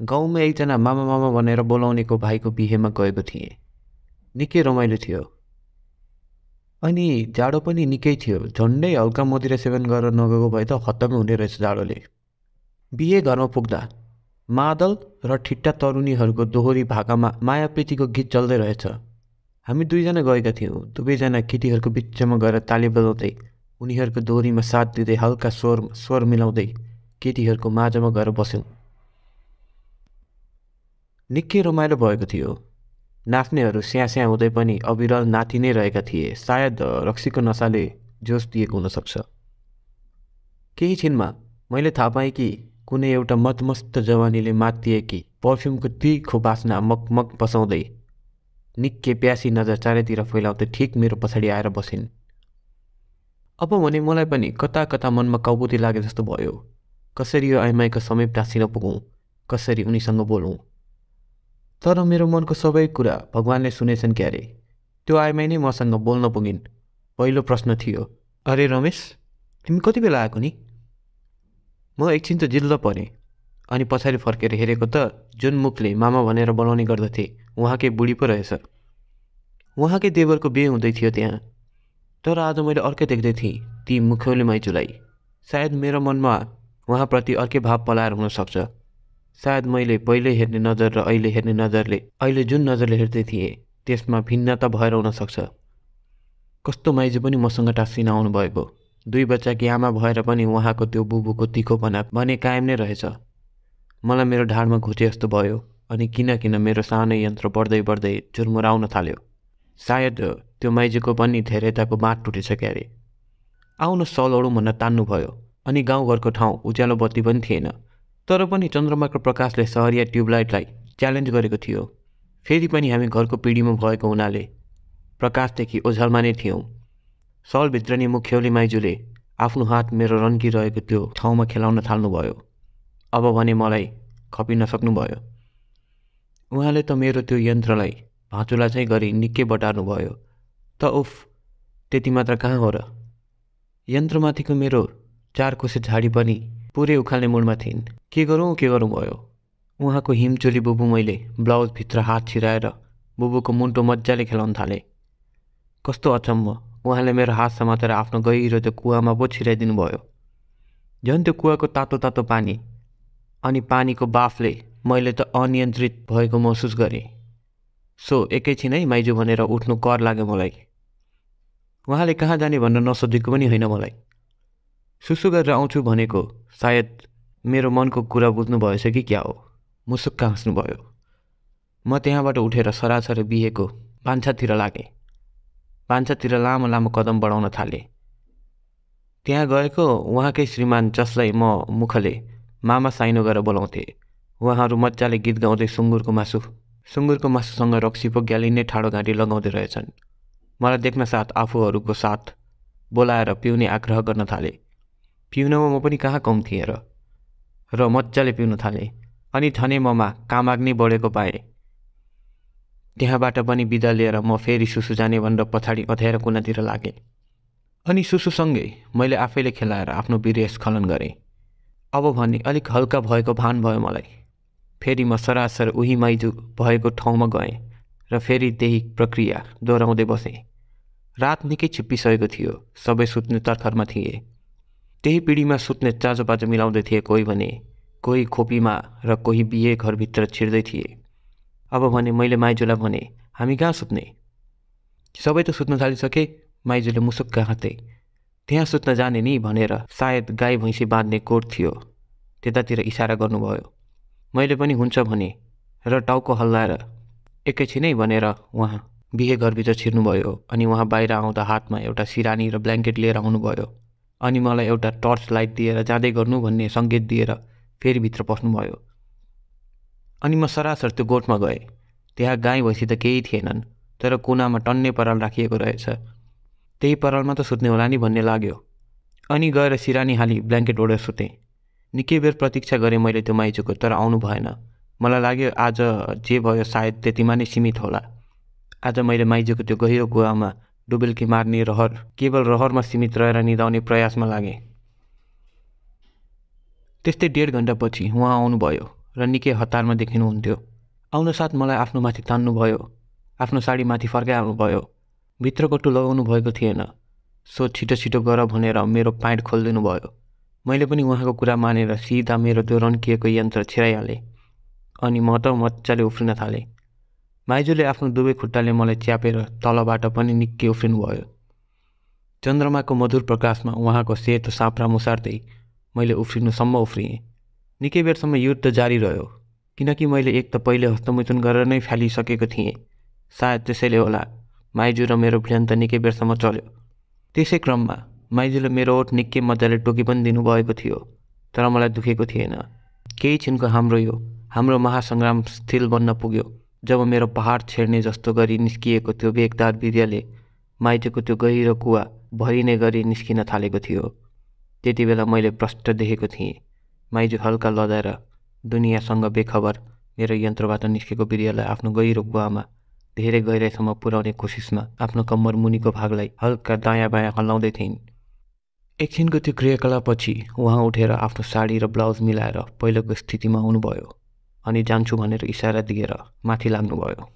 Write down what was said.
गाउँमा एकजना मामा मामा भनेर बोलाउनेको भाइको बिहेमा गएको थिएँ। निकै रमाइलो थियो। अनि जाडो पनि निकै थियो। झन्डै हल्का मदिरा सेवन गरेर नगएको भए त खत्तमै हुने रहेछ जाडोले। बिहे घरमा पुग्दा मादल र ठिट्टा तरुणीहरूको दोहोरी भाकामा माया प्रीतिको गीत चल्दै रहेछ। हामी दुईजना गएका थियौँ। दुवैजना केटीहरूको बिचमा गएर ताली बजाउँदै उनीहरूको दोहोरीमा साथ दिँदै हल्का स्वर स्वर मिलाउँदै केटीहरूको माझमा गएर बस्यौँ। निकै रमाइलो भएको थियो। नाच्नेहरू स्या स्या हुँदै पनि अविरल नाति नै रहेका थिए। सायद रक्सीको नसाले जोस दिएको हुनसक्छ। केही छिनमा मैले थाहा पाएँ कि कुनै एउटा मतमस्त जवानीले मातिएकी पर्फ्युमको तिखो बास्ना मगमग बसाउँदै निकै प्यासी नजर चारैतिर फैलाउँदै ठिक मेरो पछाडि आएर बसिन्। अब भने मलाई पनि कता कता मनमा कौबुती लागे जस्तो भयो। कसरी यो आइमाईको समीप टाँसिन पुगौँ? कसरी उनीसँग बोलौँ? तर मेरो मनको सबै कुरा भगवान्ले सुनेछन् क्यारे। त्यो आइमाई नै मसँग बोल्न पुगिन्। पहिलो प्रश्न थियो अरे रमेश तिमी कति बेला आएको नि? म एकछिन त जिल्ल परेँ अनि पछाडि फर्केर हेरेको त जुन मुखले मामा भनेर बोलाउने गर्दथे उहाँकै बुढी पो रहेछ। उहाँकै देवरको बिहे हुँदै थियो त्यहाँ तर आज मैले अर्कै देख्दै थिएँ ती मुख्यौली माइजूलाई सायद मेरो मनमा उहाँप्रति अर्कै भाव पलाएर हुनसक्छ। सायद मैले पहिले हेर्ने नजर र अहिले हेर्ने नजरले अहिले जुन नजरले हेर्दै थिएँ त्यसमा भिन्नता भएर हुनसक्छ कस्तो माइजू पनि मसँग टाँसिन आउनुभएको। दुई बच्चाकी आमा भएर पनि उहाँको त्यो बुबुको तिखोपना भने कायम नै रहेछ। मलाई मेरो ढाडमा घुचे जस्तो भयो अनि किन किन मेरो सानो यन्त्र बढ्दै बढ्दै चुरमुराउन थाल्यो। सायद त्यो माइजूको पनि धेरैताको बाँट टुटेछ क्यारे। आउन सलौडौँ भन्न तान्नुभयो अनि गाउँघरको ठाउँ उज्यालो बत्ती पनि थिएन। तर पनि चन्द्रमाको प्रकाशले सहरिया ट्युबलाइटलाई च्यालेन्ज गरेको थियो। फेरि पनि हामी घरको पिँढीमा भएको हुनाले प्रकाशदेखि ओझलमा नै थियौँ। सलभित्र नि मुख्यौली माइजूले आफ्नो हात मेरो रन्किरहेको त्यो ठाउँमा खेलाउन थाल्नुभयो। अब भने मलाई खपिन सक्नुभयो। उहाँले त मेरो त्यो यन्त्रलाई भाँचुला चाहिँ गरी निकै बटार्नुभयो। त उफ त्यति मात्र कहाँ हो र? यन्त्रमाथिको मेरो चार कोसे झाडी पनि पुरै उखाल्ने मुडमा थिइन्। के गरौँ के गरौँ भयो? उहाँको हिमचोली बुबु मैले ब्लाउजभित्र हात छिराएर बुबुको मुन्टो मजाले खेलाउन थालेँ। कस्तो अचम्म उहाँले मेरो हात समातेर आफ्नो गहिरो त्यो कुवामा पो छिराइदिनु भयो। झन् त्यो कुवाको तातो तातो पानी अनि पानीको बाफले मैले त अनियन्त्रित भएको महसुस गरेँ। सो एकैछिनै माइजू भनेर उठ्नु कर लाग्यो मलाई। उहाँले कहाँ जाने भनेर नसोधेको पनि होइन मलाई। सुसु गरेर आउँछु भनेको सायद मेरो मनको कुरा बुझ्नु भएछ कि क्या हो? मुसुक्क हाँस्नुभयो म त्यहाँबाट उठेर सरासर बिहेको भान्सातिर लागेँ। भान्सातिर लामो लामो कदम बढाउन थालेँ। त्यहाँ गएको उहाँकै श्रीमान जसलाई म मुखले मामा साइनो गरेर बोलाउँथेँ। उहाँहरू मजाले गीत गाउँदै सुँगुरको मासु सुँगुरको मासुसँग रक्सी पो ग्याली नै ठाडो घाँटी लगाउँदै रहेछन्। मलाई देख्न साथ आफूहरूको साथ बोलाएर पिउने आग्रह गर्न थाले। पिउनमा म पनि कहाँ कम थिएँ र? र मजाले पिउन थालेँ। अनि थने ममा कामाग नै बढेको पाएँ। त्यहाँबाट पनि बिदा लिएर म फेरि सुसु जाने भनेर पछाडि अँध्याएर कुनातिर लागेँ। अनि सुसुसँगै मैले आफैले खेलाएर आफ्नो वीर्य स्खलन गरेँ। अब भने अलिक हल्का भएको भान भयो मलाई। फेरि म सरासर उही माइजू भएको ठाउँमा गएँ र फेरि त्यही प्रक्रिया दोहोऱ्याउँदै बसेँ। रात निकै छिप्पिसकेको थियो। सबै सुत्ने तर्खरमा थिए। त्यही पिँढीमा सुत्ने चाँजो बाजो मिलाउँदै थिए कोही भने कोही खोपीमा र कोही बिहे घरभित्र छिर्दै थिए। अब भने मैले माइजूलाई भने हामी कहाँ सुत्ने? सबै त सुत्न थालिसके माइजूले मुसुक्क हाँथे त्यहाँ सुत्न जाने नि भनेर सायद गाई भैँसी बाँध्ने कोट थियो। त्यतातिर इसारा गर्नुभयो। मैले पनि हुन्छ भने र टाउको हल्लाएर एकैछिनै भनेर उहाँ बिहे घरभित्र छिर्नुभयो अनि उहाँ बाहिर आउँदा हातमा एउटा सिरानी र ब्ल्याङ्केट लिएर आउनुभयो। अनि मलाई एउटा टर्च लाइट दिएर जाँदै गर्नु भन्ने सङ्केत दिएर फेरि भित्र पस्नुभयो अनि म सरासर त्यो गोठमा गएँ। त्यहाँ गाई भैँसी त केही थिएनन् तर कुनामा टन्ने पराल राखिएको रहेछ। त्यही परालमा त सुत्ने होला नि भन्ने लाग्यो। अनि गएर सिरानी हाली ब्ल्याङ्केट ओढेर सुतेँ। निकै बेर प्रतीक्षा गरेँ मैले त्यो माइजूको तर आउनु भएन। मलाई लाग्यो आज जे भयो सायद त्यतिमा नै सीमित होला। आज मैले माइजूको त्यो गहिरो गुवामा डुबेल्की मार्ने रहर केवल रहरमा सीमित रहेर निधाउने प्रयासमा लागेँ। त्यस्तै डेढ घन्टापछि उहाँ आउनुभयो र निकै हतारमा देखिनुहुन्थ्यो। आउन साथ मलाई आफ्नो माथि तान्नुभयो आफ्नो साडी माथि फर्काइहाल्नुभयो भित्रको लगाउनु भएको थिएन। सो छिटो छिटो गर भनेर मेरो प्यान्ट खोलिदिनु भयो मैले पनि उहाँको कुरा मानेर सिधा मेरो त्यो रन्किएको यन्त्र छिराइहालेँ। अनि म त मजाले उफ्रिन थालेँ। माइजूले आफ्नो दुवै खुट्टाले मलाई च्यापेर तलबाट पनि निकै उफ्रिनु भयो। चन्द्रमाको मधुर प्रकाशमा उहाँको सेतो साप्रा मुसार्दै मैले उफ्रिनुसम्म उफ्रिएँ। निकै बेरसम्म युद्ध जारी रह्यो किनकि मैले एक त पहिले हस्तमैथुन गरेर नै फालिसकेको थिएँ। सायद त्यसैले होला माइजू र मेरो भिडन त निकै बेरसम्म चल्यो। त्यसै क्रममा माइजूले मेरो ओठ निकै मजाले टोकी पनि दिनुभएको थियो तर मलाई दुखेको थिएन। केही छिनको हाम्रो यो हाम्रो महासङ्ग्राम स्थिल बन्न पुग्यो। जब मेरो पहाड छेड्ने जस्तो गरी निस्किएको त्यो बेगदार वीर्यले माइतीको त्यो गहिरो कुवा भरिने गरी निस्किन थालेको थियो। त्यति बेला मैले प्रष्ट देखेको थिएँ माइजू हल्का लदाएर दुनियाँसँग बेखबर मेरो यन्त्रबाट निस्केको वीर्यलाई आफ्नो गहिरो गुवामा धेरै गहिराइसम्म पुर्याउने कोसिसमा आफ्नो कम्मर मुनिको भागलाई हल्का दायाँ बायाँ हल्लाउँदै थिइन्। एकछिनको त्यो क्रियाकलापपछि उहाँ उठेर आफ्नो साडी र ब्लाउज मिलाएर पहिलोको स्थितिमा आउनुभयो अनि जान्छु भनेर इसारा दिएर माथि लाग्नुभयो।